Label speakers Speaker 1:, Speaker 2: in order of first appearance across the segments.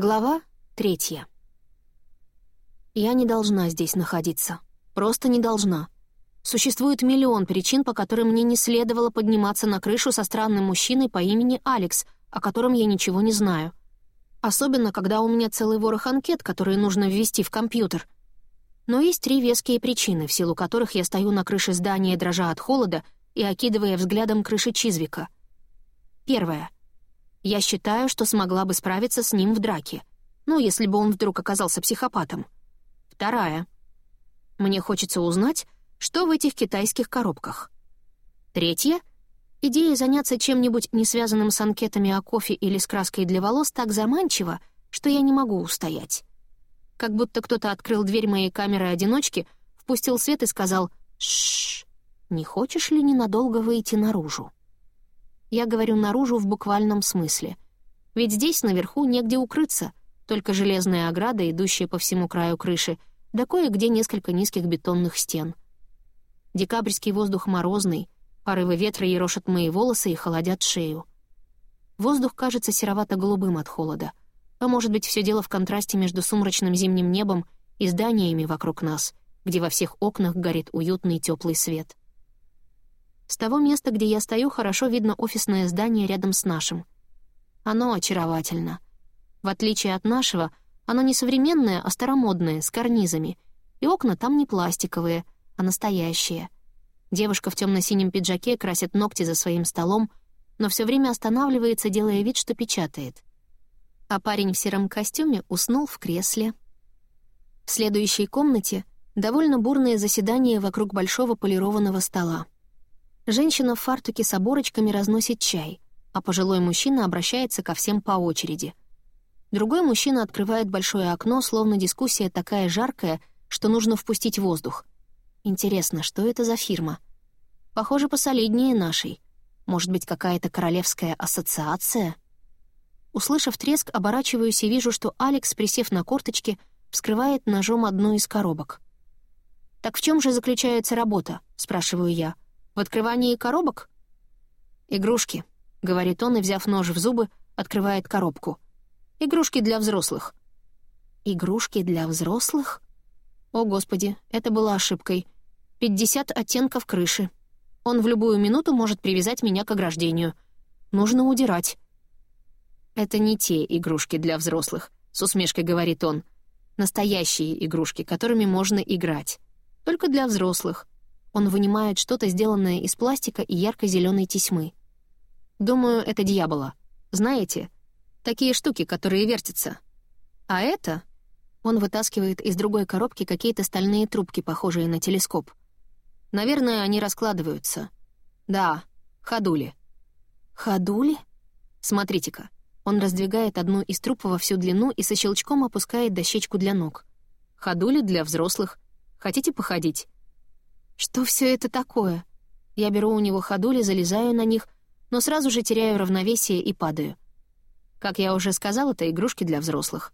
Speaker 1: Глава третья. Я не должна здесь находиться. Просто не должна. Существует миллион причин, по которым мне не следовало подниматься на крышу со странным мужчиной по имени Алекс, о котором я ничего не знаю. Особенно, когда у меня целый ворох анкет, которые нужно ввести в компьютер. Но есть три веские причины, в силу которых я стою на крыше здания, дрожа от холода и окидывая взглядом крыши Чизвика. Первое — я считаю, что смогла бы справиться с ним в драке. Ну, если бы он вдруг оказался психопатом. Вторая. Мне хочется узнать, что в этих китайских коробках. Третья. Идея заняться чем-нибудь не связанным с анкетами о кофе или с краской для волос так заманчива, что я не могу устоять. Как будто кто-то открыл дверь моей камеры-одиночки, впустил свет и сказал «Шшш, не хочешь ли ненадолго выйти наружу?» Я говорю наружу в буквальном смысле. Ведь здесь, наверху, негде укрыться, только железная ограда, идущая по всему краю крыши, да кое-где несколько низких бетонных стен. Декабрьский воздух морозный, порывы ветра ерошат мои волосы и холодят шею. Воздух кажется серовато-голубым от холода. А может быть, все дело в контрасте между сумрачным зимним небом и зданиями вокруг нас, где во всех окнах горит уютный теплый свет. С того места, где я стою, хорошо видно офисное здание рядом с нашим. Оно очаровательно. В отличие от нашего, оно не современное, а старомодное, с карнизами. И окна там не пластиковые, а настоящие. Девушка в темно-синем пиджаке красит ногти за своим столом, но все время останавливается, делая вид, что печатает. А парень в сером костюме уснул в кресле. В следующей комнате довольно бурное заседание вокруг большого полированного стола. Женщина в фартуке с оборочками разносит чай, а пожилой мужчина обращается ко всем по очереди. Другой мужчина открывает большое окно, словно дискуссия такая жаркая, что нужно впустить воздух. Интересно, что это за фирма? Похоже, посолиднее нашей. Может быть, какая-то королевская ассоциация? Услышав треск, оборачиваюсь и вижу, что Алекс, присев на корточки, вскрывает ножом одну из коробок. «Так в чем же заключается работа?» — спрашиваю я. — в открывании коробок?» «Игрушки», — говорит он и, взяв нож в зубы, открывает коробку. «Игрушки для взрослых». «Игрушки для взрослых?» О, Господи, это была ошибкой. Пятьдесят оттенков крыши. Он в любую минуту может привязать меня к ограждению. Нужно удирать. «Это не те игрушки для взрослых», — с усмешкой говорит он. «Настоящие игрушки, которыми можно играть. Только для взрослых. Он вынимает что-то, сделанное из пластика и ярко-зеленой тесьмы. Думаю, это дьявола. Знаете, такие штуки, которые вертятся. А это... Он вытаскивает из другой коробки какие-то стальные трубки, похожие на телескоп. Наверное, они раскладываются. Да, ходули. Ходули? Смотрите-ка. Он раздвигает одну из труб во всю длину и со щелчком опускает дощечку для ног. Ходули для взрослых. Хотите походить? Что все это такое? Я беру у него ходули, залезаю на них, но сразу же теряю равновесие и падаю. Как я уже сказал, это игрушки для взрослых.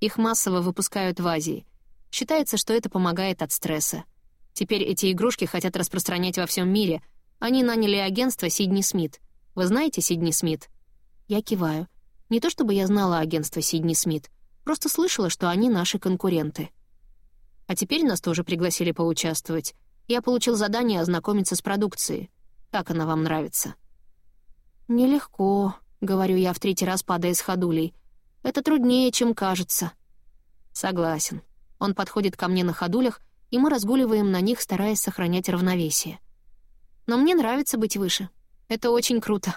Speaker 1: Их массово выпускают в Азии. Считается, что это помогает от стресса. Теперь эти игрушки хотят распространять во всем мире. Они наняли агентство Сидни Смит. Вы знаете Сидни Смит? Я киваю. Не то чтобы я знала агентство Сидни Смит, просто слышала, что они наши конкуренты. А теперь нас тоже пригласили поучаствовать. Я получил задание ознакомиться с продукцией. Как она вам нравится?» «Нелегко», — говорю я в третий раз, падая с ходулей. «Это труднее, чем кажется». «Согласен». Он подходит ко мне на ходулях, и мы разгуливаем на них, стараясь сохранять равновесие. «Но мне нравится быть выше. Это очень круто».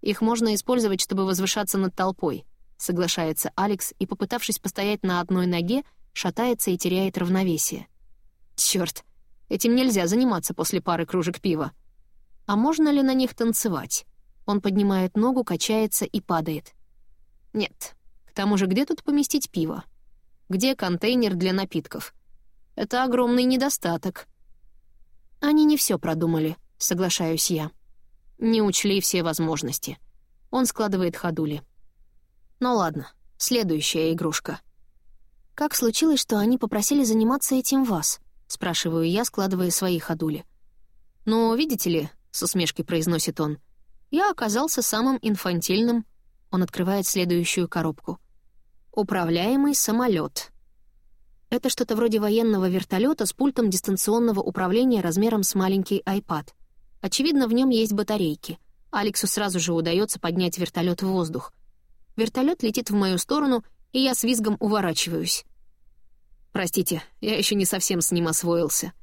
Speaker 1: «Их можно использовать, чтобы возвышаться над толпой», — соглашается Алекс и, попытавшись постоять на одной ноге, шатается и теряет равновесие. Черт, этим нельзя заниматься после пары кружек пива. А можно ли на них танцевать? Он поднимает ногу, качается и падает. Нет. К тому же, где тут поместить пиво? Где контейнер для напитков? Это огромный недостаток. Они не все продумали, соглашаюсь я. Не учли все возможности. Он складывает ходули. Ну ладно, следующая игрушка. Как случилось, что они попросили заниматься этим вас? — спрашиваю я, складывая свои ходули. «Но, видите ли», — с усмешкой произносит он, — «я оказался самым инфантильным. Он открывает следующую коробку. «Управляемый самолет. Это что-то вроде военного вертолета с пультом дистанционного управления размером с маленький iPad. Очевидно, в нем есть батарейки. Алексу сразу же удается поднять вертолет в воздух. Вертолет летит в мою сторону, и я с визгом уворачиваюсь. Простите, я еще не совсем с ним освоился.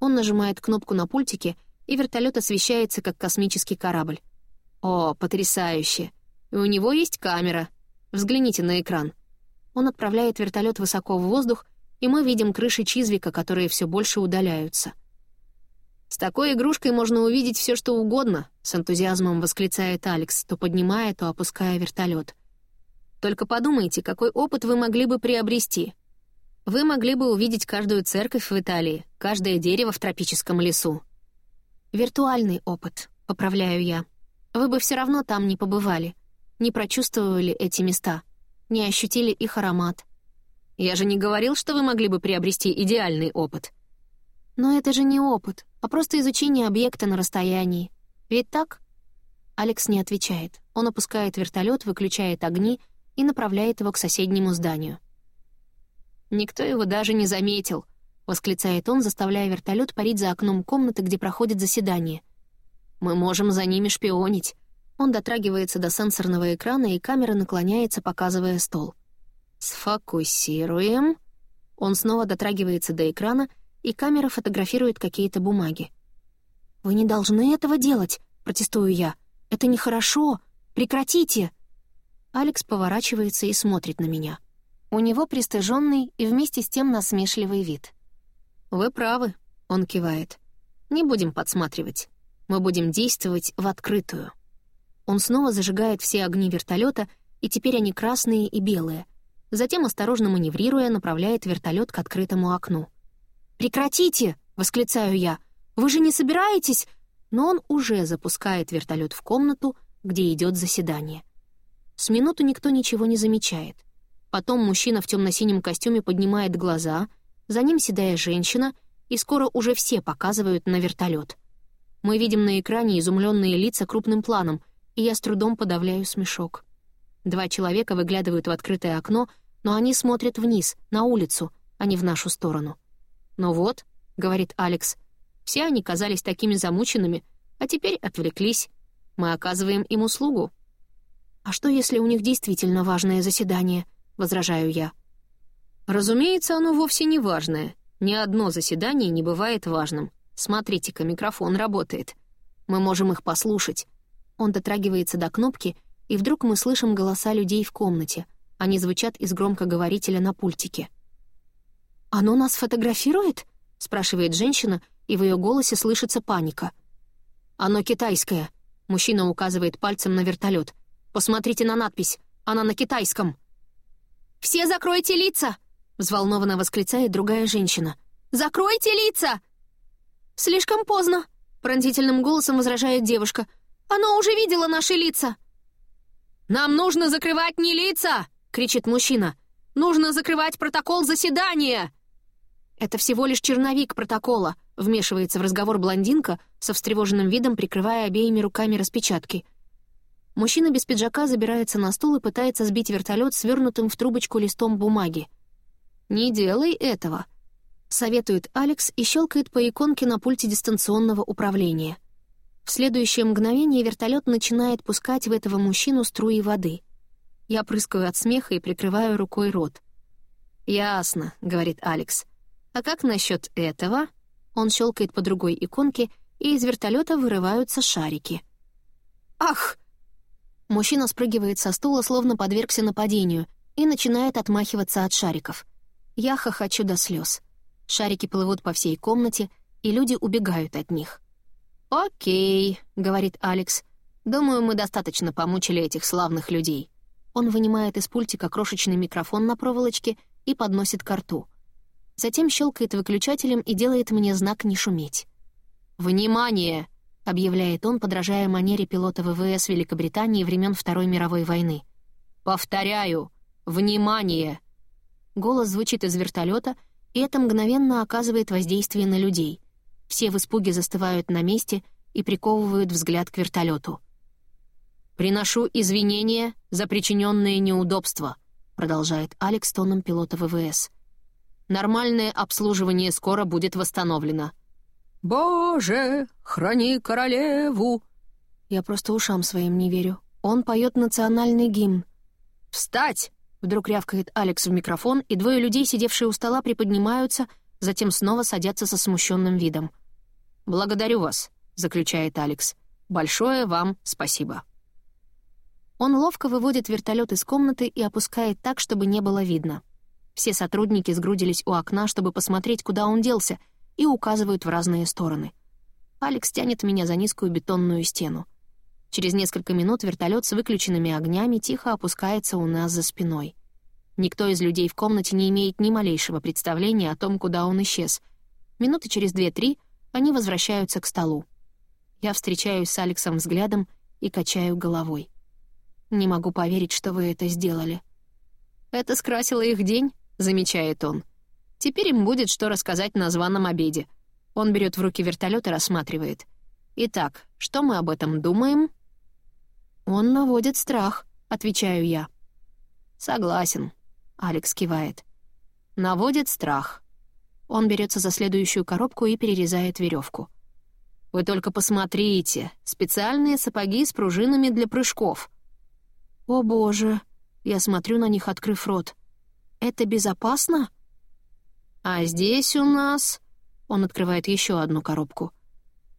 Speaker 1: Он нажимает кнопку на пультике, и вертолет освещается, как космический корабль. О, потрясающе! И у него есть камера. Взгляните на экран. Он отправляет вертолет высоко в воздух, и мы видим крыши Чизвика, которые все больше удаляются. «С такой игрушкой можно увидеть все, что угодно», — с энтузиазмом восклицает Алекс, то поднимая, то опуская вертолет. «Только подумайте, какой опыт вы могли бы приобрести. Вы могли бы увидеть каждую церковь в Италии, каждое дерево в тропическом лесу. Виртуальный опыт, поправляю я. Вы бы все равно там не побывали, не прочувствовали эти места, не ощутили их аромат. Я же не говорил, что вы могли бы приобрести идеальный опыт. Но это же не опыт, а просто изучение объекта на расстоянии. Ведь так? Алекс не отвечает. Он опускает вертолет, выключает огни и направляет его к соседнему зданию. Никто его даже не заметил», — восклицает он, заставляя вертолет парить за окном комнаты, где проходит заседание. «Мы можем за ними шпионить». Он дотрагивается до сенсорного экрана, и камера наклоняется, показывая стол. «Сфокусируем». Он снова дотрагивается до экрана, и камера фотографирует какие-то бумаги. «Вы не должны этого делать», — протестую я. «Это нехорошо. Прекратите!» Алекс поворачивается и смотрит на меня. У него пристыженный и вместе с тем насмешливый вид. «Вы правы», — он кивает. «Не будем подсматривать. Мы будем действовать в открытую». Он снова зажигает все огни вертолета, и теперь они красные и белые. Затем, осторожно маневрируя, направляет вертолет к открытому окну. «Прекратите!» — восклицаю я. «Вы же не собираетесь?» Но он уже запускает вертолет в комнату, где идет заседание. С минуту никто ничего не замечает — Потом мужчина в темно-синем костюме поднимает глаза, за ним седая женщина, и скоро уже все показывают на вертолет. Мы видим на экране изумленные лица крупным планом, и я с трудом подавляю смешок. Два человека выглядывают в открытое окно, но они смотрят вниз, на улицу, а не в нашу сторону. «Ну вот», — говорит Алекс, — «все они казались такими замученными, а теперь отвлеклись. Мы оказываем им услугу». «А что, если у них действительно важное заседание?» — возражаю я. Разумеется, оно вовсе не важное. Ни одно заседание не бывает важным. Смотрите-ка, микрофон работает. Мы можем их послушать. Он дотрагивается до кнопки, и вдруг мы слышим голоса людей в комнате. Они звучат из громкоговорителя на пультике. «Оно нас фотографирует?» — спрашивает женщина, и в ее голосе слышится паника. «Оно китайское», — мужчина указывает пальцем на вертолет. «Посмотрите на надпись. Она на китайском». «Все закройте лица!» — взволнованно восклицает другая женщина. «Закройте лица!» «Слишком поздно!» — пронзительным голосом возражает девушка. «Оно уже видело наши лица!» «Нам нужно закрывать не лица!» — кричит мужчина. «Нужно закрывать протокол заседания!» «Это всего лишь черновик протокола», — вмешивается в разговор блондинка, со встревоженным видом прикрывая обеими руками распечатки. Мужчина без пиджака забирается на стул и пытается сбить вертолет свернутым в трубочку листом бумаги. «Не делай этого», — советует Алекс и щелкает по иконке на пульте дистанционного управления. В следующее мгновение вертолет начинает пускать в этого мужчину струи воды. Я прыскаю от смеха и прикрываю рукой рот. «Ясно», — говорит Алекс. «А как насчет этого?» Он щелкает по другой иконке, и из вертолета вырываются шарики. «Ах!» Мужчина спрыгивает со стула, словно подвергся нападению, и начинает отмахиваться от шариков. Я хохочу до слез. Шарики плывут по всей комнате, и люди убегают от них. «Окей», — говорит Алекс. «Думаю, мы достаточно помучили этих славных людей». Он вынимает из пультика крошечный микрофон на проволочке и подносит к рту. Затем щелкает выключателем и делает мне знак «не шуметь». «Внимание!» — объявляет он, подражая манере пилота ВВС Великобритании времен Второй мировой войны. «Повторяю! Внимание!» Голос звучит из вертолета, и это мгновенно оказывает воздействие на людей. Все в испуге застывают на месте и приковывают взгляд к вертолету. «Приношу извинения за причиненные неудобства», продолжает Алекс тоном пилота ВВС. «Нормальное обслуживание скоро будет восстановлено». «Боже, храни королеву!» Я просто ушам своим не верю. Он поет национальный гимн. «Встать!» — вдруг рявкает Алекс в микрофон, и двое людей, сидевшие у стола, приподнимаются, затем снова садятся со смущенным видом. «Благодарю вас», — заключает Алекс. «Большое вам спасибо». Он ловко выводит вертолет из комнаты и опускает так, чтобы не было видно. Все сотрудники сгрудились у окна, чтобы посмотреть, куда он делся, и указывают в разные стороны. Алекс тянет меня за низкую бетонную стену. Через несколько минут вертолет с выключенными огнями тихо опускается у нас за спиной. Никто из людей в комнате не имеет ни малейшего представления о том, куда он исчез. Минуты через две-три они возвращаются к столу. Я встречаюсь с Алексом взглядом и качаю головой. «Не могу поверить, что вы это сделали». «Это скрасило их день», — замечает он. «Теперь им будет что рассказать на званом обеде». Он берет в руки вертолет и рассматривает. «Итак, что мы об этом думаем?» «Он наводит страх», — отвечаю я. «Согласен», — Алекс кивает. «Наводит страх». Он берется за следующую коробку и перерезает веревку. «Вы только посмотрите, специальные сапоги с пружинами для прыжков». «О боже!» — я смотрю на них, открыв рот. «Это безопасно?» «А здесь у нас...» — он открывает еще одну коробку.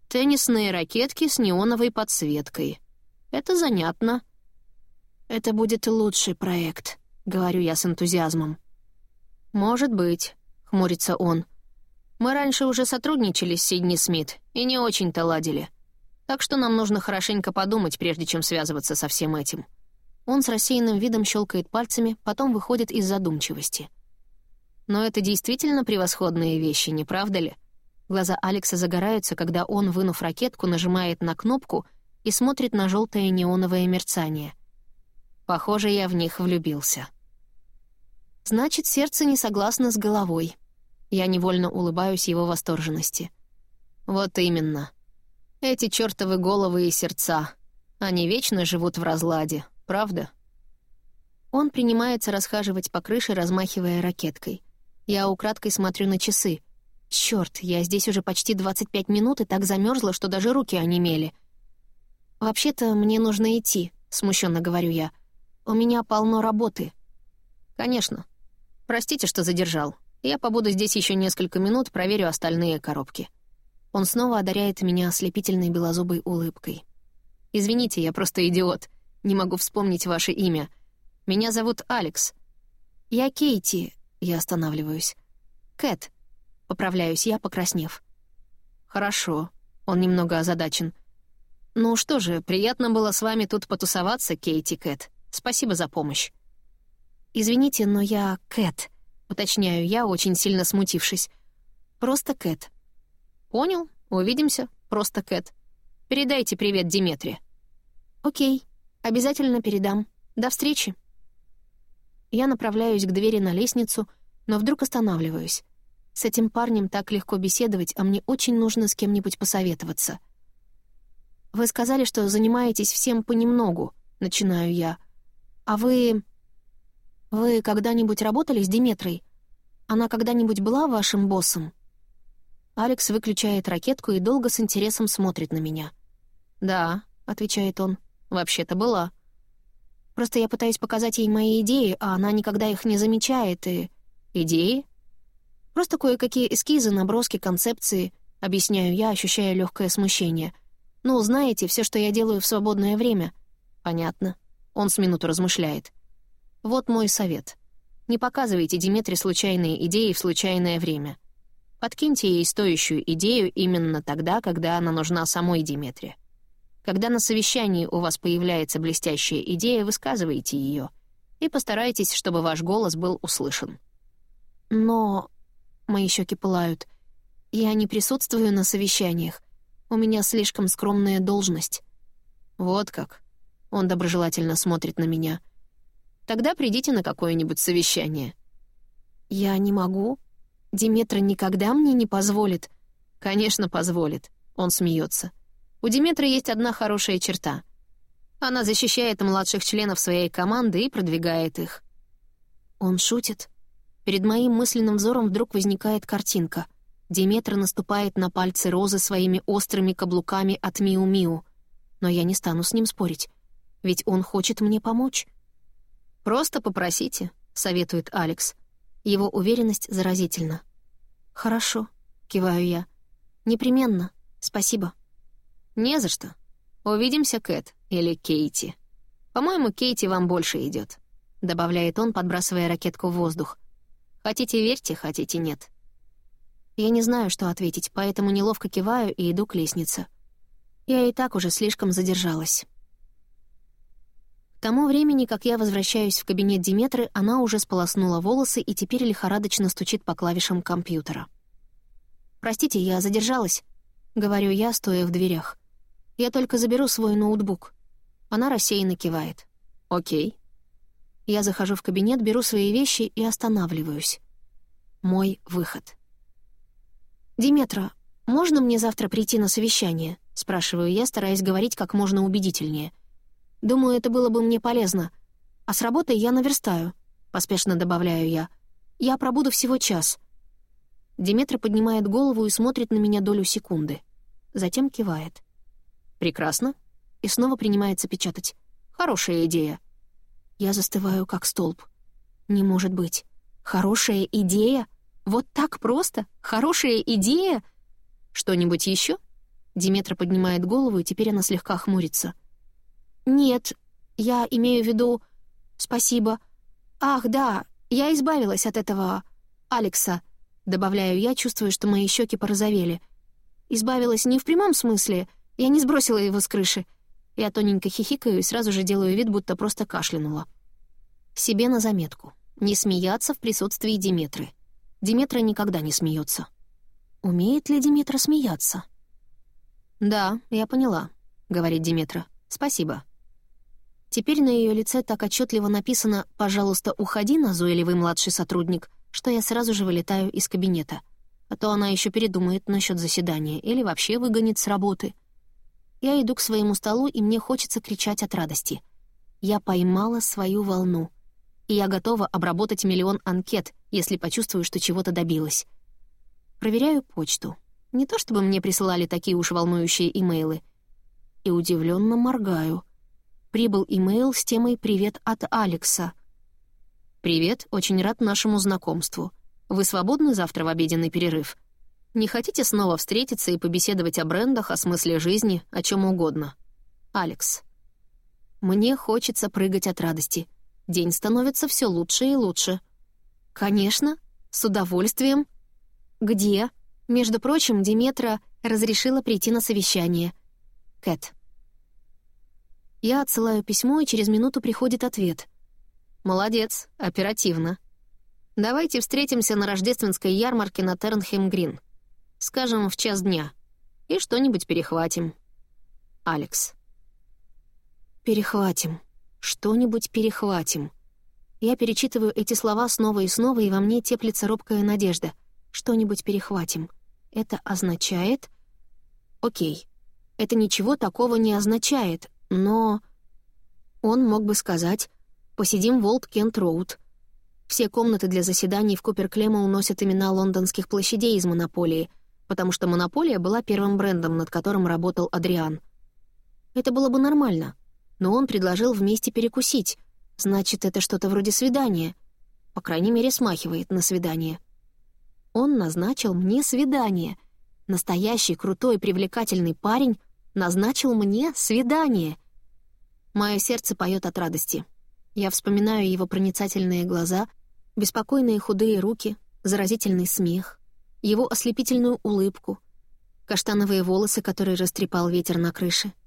Speaker 1: «Теннисные ракетки с неоновой подсветкой». Это занятно. Это будет лучший проект, говорю я с энтузиазмом. Может быть, хмурится он. Мы раньше уже сотрудничали с Сидни Смит и не очень-то ладили. Так что нам нужно хорошенько подумать, прежде чем связываться со всем этим. Он с рассеянным видом щелкает пальцами, потом выходит из задумчивости. Но это действительно превосходные вещи, не правда ли? Глаза Алекса загораются, когда он, вынув ракетку, нажимает на кнопку — и смотрит на желтое неоновое мерцание. Похоже, я в них влюбился. Значит, сердце не согласно с головой. Я невольно улыбаюсь его восторженности. Вот именно. Эти чертовы головы и сердца. Они вечно живут в разладе, правда? Он принимается расхаживать по крыше, размахивая ракеткой. Я украдкой смотрю на часы. Черт, я здесь уже почти 25 минут и так замерзла, что даже руки онемели — «Вообще-то мне нужно идти», — смущенно говорю я. «У меня полно работы». «Конечно. Простите, что задержал. Я побуду здесь еще несколько минут, проверю остальные коробки». Он снова одаряет меня ослепительной белозубой улыбкой. «Извините, я просто идиот. Не могу вспомнить ваше имя. Меня зовут Алекс». «Я Кейти», — я останавливаюсь. «Кэт», — поправляюсь я, покраснев. «Хорошо», — он немного озадачен. «Ну что же, приятно было с вами тут потусоваться, Кейти Кэт. Спасибо за помощь». «Извините, но я Кэт», — уточняю я, очень сильно смутившись. «Просто Кэт». «Понял. Увидимся. Просто Кэт. Передайте привет Диметре». «Окей. Обязательно передам. До встречи». Я направляюсь к двери на лестницу, но вдруг останавливаюсь. С этим парнем так легко беседовать, а мне очень нужно с кем-нибудь посоветоваться — «Вы сказали, что занимаетесь всем понемногу», — начинаю я. «А вы... вы когда-нибудь работали с Диметрой? Она когда-нибудь была вашим боссом?» Алекс выключает ракетку и долго с интересом смотрит на меня. «Да», — отвечает он, — «вообще-то была». «Просто я пытаюсь показать ей мои идеи, а она никогда их не замечает и...» «Идеи?» «Просто кое-какие эскизы, наброски, концепции», — объясняю я, ощущая легкое смущение — «Ну, знаете, все, что я делаю в свободное время». «Понятно». Он с минуту размышляет. «Вот мой совет. Не показывайте Диметре случайные идеи в случайное время. Подкиньте ей стоящую идею именно тогда, когда она нужна самой Диметре. Когда на совещании у вас появляется блестящая идея, высказывайте ее и постарайтесь, чтобы ваш голос был услышан. Но... Мои щеки пылают. Я не присутствую на совещаниях. У меня слишком скромная должность». «Вот как». Он доброжелательно смотрит на меня. «Тогда придите на какое-нибудь совещание». «Я не могу. Диметра никогда мне не позволит». «Конечно, позволит». Он смеется. «У Диметры есть одна хорошая черта. Она защищает младших членов своей команды и продвигает их. Он шутит. Перед моим мысленным взором вдруг возникает картинка. Диметра наступает на пальцы Розы своими острыми каблуками от Миу-Миу. Но я не стану с ним спорить, ведь он хочет мне помочь. «Просто попросите», — советует Алекс. Его уверенность заразительна. «Хорошо», — киваю я. «Непременно. Спасибо». «Не за что. Увидимся, Кэт или Кейти. По-моему, Кейти вам больше идет добавляет он, подбрасывая ракетку в воздух. «Хотите — верьте, хотите — нет». Я не знаю, что ответить, поэтому неловко киваю и иду к лестнице. Я и так уже слишком задержалась. К тому времени, как я возвращаюсь в кабинет Диметры, она уже сполоснула волосы и теперь лихорадочно стучит по клавишам компьютера. «Простите, я задержалась», — говорю я, стоя в дверях. «Я только заберу свой ноутбук». Она рассеянно кивает. «Окей». Я захожу в кабинет, беру свои вещи и останавливаюсь. Мой выход. «Диметра, можно мне завтра прийти на совещание?» — спрашиваю я, стараясь говорить как можно убедительнее. «Думаю, это было бы мне полезно. А с работой я наверстаю», — поспешно добавляю я. «Я пробуду всего час». Диметра поднимает голову и смотрит на меня долю секунды. Затем кивает. «Прекрасно». И снова принимается печатать. «Хорошая идея». Я застываю, как столб. Не может быть. Хорошая идея? Вот так просто? Хорошая идея? Что-нибудь еще? Диметра поднимает голову, и теперь она слегка хмурится. «Нет, я имею в виду... Спасибо. Ах, да, я избавилась от этого... Алекса», — добавляю я, чувствую, что мои щеки порозовели. «Избавилась не в прямом смысле, я не сбросила его с крыши. Я тоненько хихикаю и сразу же делаю вид, будто просто кашлянула. Себе на заметку. Не смеяться в присутствии Диметры. Диметра никогда не смеется. Умеет ли Диметра смеяться? «Да, я поняла», — говорит Диметра. «Спасибо». Теперь на ее лице так отчетливо написано «Пожалуйста, уходи, назойливый младший сотрудник», что я сразу же вылетаю из кабинета. А то она еще передумает насчет заседания или вообще выгонит с работы. Я иду к своему столу, и мне хочется кричать от радости. Я поймала свою волну — и я готова обработать миллион анкет, если почувствую, что чего-то добилась. Проверяю почту. Не то чтобы мне присылали такие уж волнующие имейлы. И удивленно моргаю. Прибыл имейл с темой «Привет от Алекса». «Привет, очень рад нашему знакомству. Вы свободны завтра в обеденный перерыв? Не хотите снова встретиться и побеседовать о брендах, о смысле жизни, о чем угодно? Алекс». Мне хочется прыгать от радости — День становится все лучше и лучше. Конечно, с удовольствием. Где? Между прочим, Диметра разрешила прийти на совещание. Кэт. Я отсылаю письмо, и через минуту приходит ответ. «Молодец, оперативно. Давайте встретимся на рождественской ярмарке на Тернхем-Грин. Скажем, в час дня. И что-нибудь перехватим. Алекс». «Перехватим». Что-нибудь перехватим. Я перечитываю эти слова снова и снова, и во мне теплится робкая надежда. Что-нибудь перехватим. Это означает... Окей. Это ничего такого не означает, но... Он мог бы сказать «Посидим в Олд Кент Роуд». Все комнаты для заседаний в Куперклема уносят имена лондонских площадей из «Монополии», потому что «Монополия» была первым брендом, над которым работал Адриан. Это было бы нормально — но он предложил вместе перекусить. Значит, это что-то вроде свидания. По крайней мере, смахивает на свидание. Он назначил мне свидание. Настоящий, крутой, привлекательный парень назначил мне свидание. Мое сердце поет от радости. Я вспоминаю его проницательные глаза, беспокойные худые руки, заразительный смех, его ослепительную улыбку, каштановые волосы, которые растрепал ветер на крыше —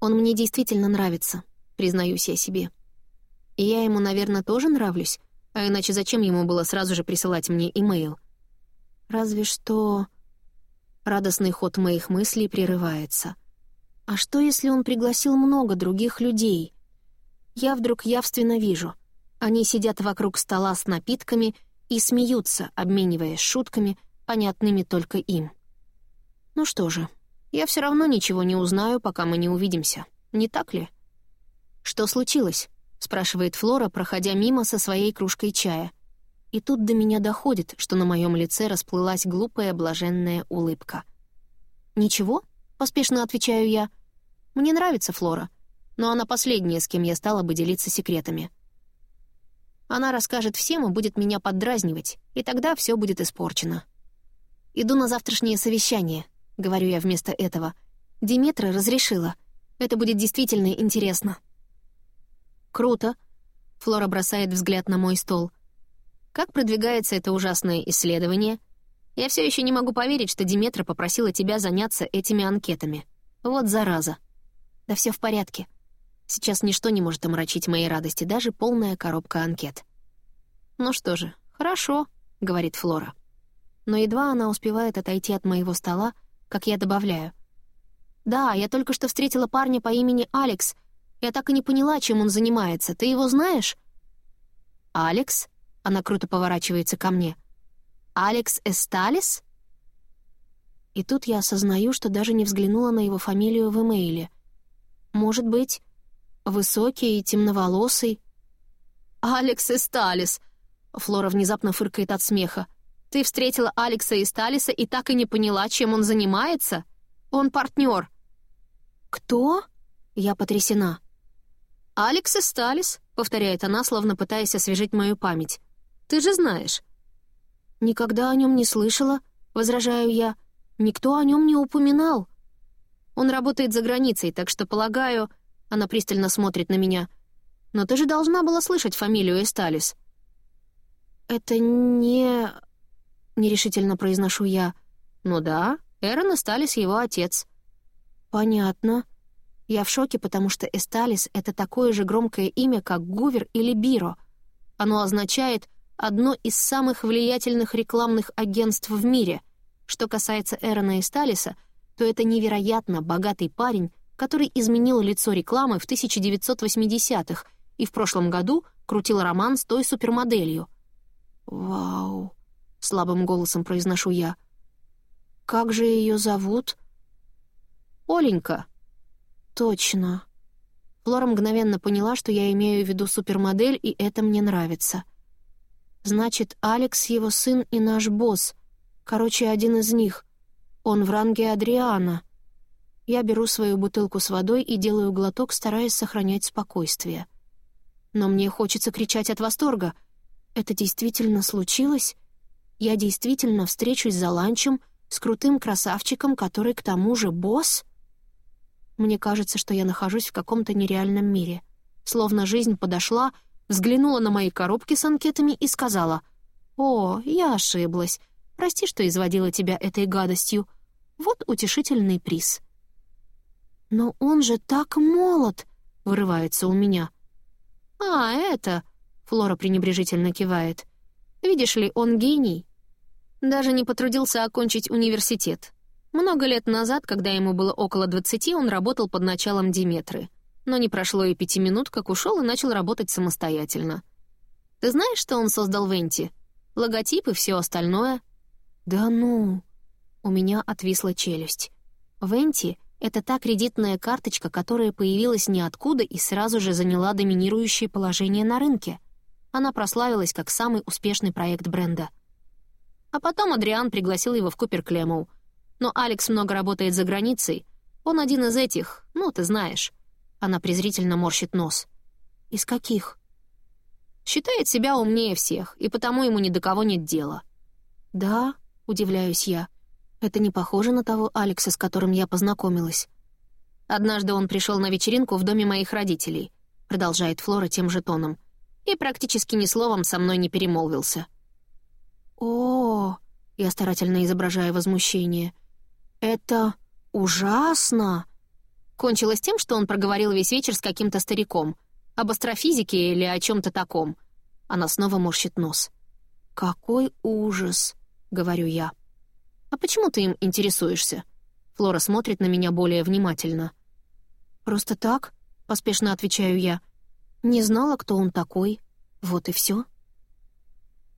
Speaker 1: он мне действительно нравится, признаюсь я себе. И я ему, наверное, тоже нравлюсь, а иначе зачем ему было сразу же присылать мне имейл? Разве что... Радостный ход моих мыслей прерывается. А что, если он пригласил много других людей? Я вдруг явственно вижу. Они сидят вокруг стола с напитками и смеются, обмениваясь шутками, понятными только им. Ну что же, я все равно ничего не узнаю, пока мы не увидимся. Не так ли? «Что случилось?» — спрашивает Флора, проходя мимо со своей кружкой чая. И тут до меня доходит, что на моем лице расплылась глупая блаженная улыбка. «Ничего?» — поспешно отвечаю я. «Мне нравится Флора, но она последняя, с кем я стала бы делиться секретами». Она расскажет всем и будет меня поддразнивать, и тогда все будет испорчено. «Иду на завтрашнее совещание», — говорю я вместо этого. «Диметра разрешила. Это будет действительно интересно». «Круто», — Флора бросает взгляд на мой стол. «Как продвигается это ужасное исследование?» Я все еще не могу поверить, что Диметра попросила тебя заняться этими анкетами. Вот зараза. Да все в порядке. Сейчас ничто не может омрачить моей радости, даже полная коробка анкет. «Ну что же, хорошо», — говорит Флора. Но едва она успевает отойти от моего стола, как я добавляю. «Да, я только что встретила парня по имени Алекс. Я так и не поняла, чем он занимается. Ты его знаешь?» «Алекс?» — она круто поворачивается ко мне — Алекс Эсталис? И тут я осознаю, что даже не взглянула на его фамилию в имейле. Может быть, высокий и темноволосый? «Алекс Эсталис!» Флора внезапно фыркает от смеха. «Ты встретила Алекса Эсталиса и так и не поняла, чем он занимается? Он партнер». «Кто?» Я потрясена. «Алекс Эсталис», — повторяет она, словно пытаясь освежить мою память. «Ты же знаешь, «Никогда о нем не слышала», — возражаю я. «Никто о нем не упоминал». «Он работает за границей, так что, полагаю...» Она пристально смотрит на меня. «Но ты же должна была слышать фамилию Эсталис». «Это не...» — нерешительно произношу я. «Ну да, Эрон Эсталис — его отец». «Понятно. Я в шоке, потому что Эсталис — это такое же громкое имя, как Гувер или Биро. Оно означает одно из самых влиятельных рекламных агентств в мире. Что касается Эрона и Сталиса, то это невероятно богатый парень, который изменил лицо рекламы в 1980-х и в прошлом году крутил роман с той супермоделью. «Вау!» — слабым голосом произношу я. «Как же ее зовут?» «Оленька». «Точно». Флора мгновенно поняла, что я имею в виду супермодель, и это мне нравится — Значит, Алекс — его сын и наш босс. Короче, один из них. Он в ранге Адриана. Я беру свою бутылку с водой и делаю глоток, стараясь сохранять спокойствие. Но мне хочется кричать от восторга. Это действительно случилось? Я действительно встречусь за ланчем с крутым красавчиком, который к тому же босс? Мне кажется, что я нахожусь в каком-то нереальном мире. Словно жизнь подошла — взглянула на мои коробки с анкетами и сказала, «О, я ошиблась. Прости, что изводила тебя этой гадостью. Вот утешительный приз». «Но он же так молод!» — вырывается у меня. «А, это...» — Флора пренебрежительно кивает. «Видишь ли, он гений. Даже не потрудился окончить университет. Много лет назад, когда ему было около двадцати, он работал под началом Диметры но не прошло и пяти минут, как ушел и начал работать самостоятельно. Ты знаешь, что он создал Венти? Логотип и все остальное? Да ну! У меня отвисла челюсть. Венти — это та кредитная карточка, которая появилась ниоткуда и сразу же заняла доминирующее положение на рынке. Она прославилась как самый успешный проект бренда. А потом Адриан пригласил его в Купер Клемоу. Но Алекс много работает за границей. Он один из этих, ну, ты знаешь. Она презрительно морщит нос. «Из каких?» «Считает себя умнее всех, и потому ему ни до кого нет дела». «Да?» — удивляюсь я. «Это не похоже на того Алекса, с которым я познакомилась». «Однажды он пришел на вечеринку в доме моих родителей», — продолжает Флора тем же тоном, «и практически ни словом со мной не перемолвился». «О, я старательно изображаю возмущение, — это ужасно!» Кончилось тем, что он проговорил весь вечер с каким-то стариком. Об астрофизике или о чем то таком. Она снова морщит нос. «Какой ужас!» — говорю я. «А почему ты им интересуешься?» Флора смотрит на меня более внимательно. «Просто так?» — поспешно отвечаю я. «Не знала, кто он такой. Вот и все.